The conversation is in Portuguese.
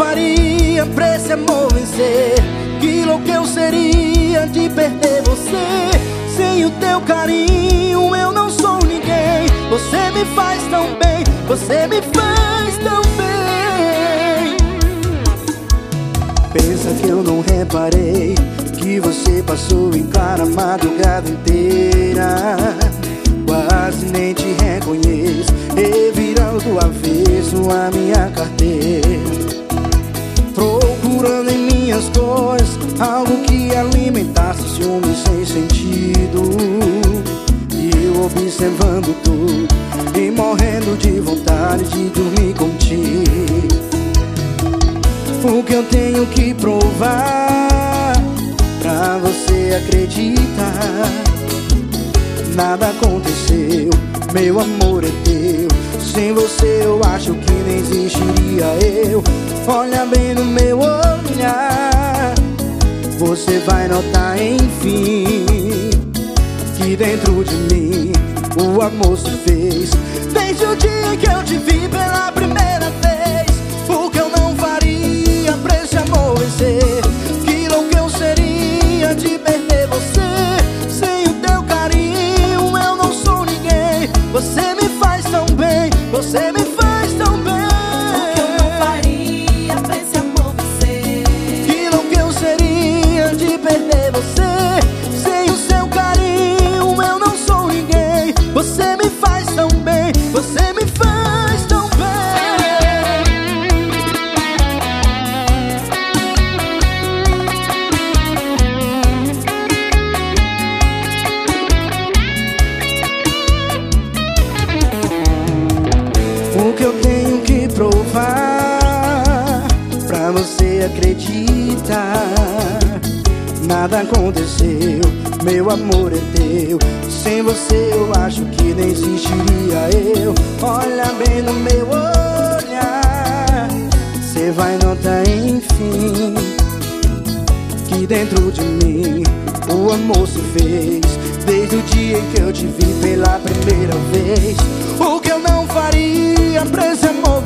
faria pra esse amor vencer? Que louco eu seria de perder você? Sem o teu carinho eu não sou ninguém. Você me faz tão bem, você me faz tão bem. Pensa que eu não reparei Que você passou em cara a madrugada inteira. Quase nem te reconheço Revirando do avesso a minha carteira Minhas cores Algo que alimentasse ciúme sem sentido. E eu observando tudo E morrendo de vontade de dormir contigo. O que eu tenho que provar Pra você acreditar? Nada aconteceu Meu amor é teu. Sem você eu acho que nem existiria eu. Olha bem no meu olhar Você vai notar enfim Que dentro de mim o amor se fez. Desde o dia Você acreditar Nada aconteceu, meu amor é teu. Sem você eu acho que nem existiria eu. Olha bem no meu olhar Você vai notar enfim Que dentro de mim o amor se fez. Desde o dia em que eu te vi pela primeira vez O que eu não faria pra esse amor